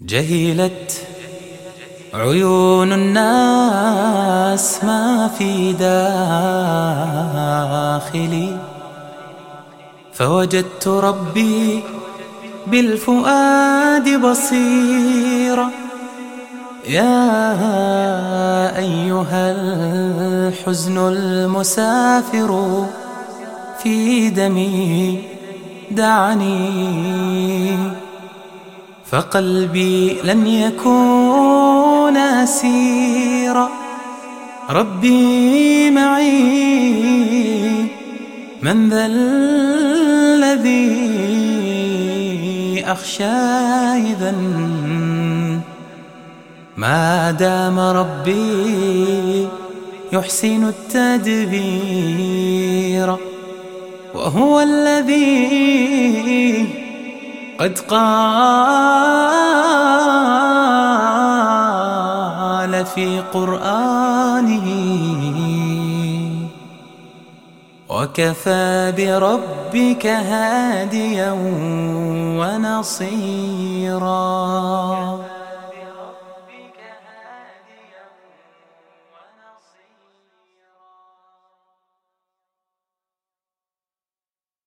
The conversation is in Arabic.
جهلت عيون الناس ما في داخلي فوجدت ربي بالفؤاد بصيرا. يا أيها الحزن المسافر في دمي دعني. فقلبي لن يكون أسيرا. ربي معي من ذا الذي أخشى إذا؟ ما دام ربي يحسن التدبير وهو الذي قد قال في قرآنه وكفى بربك هاديا ونصيرا.